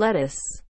lettuce.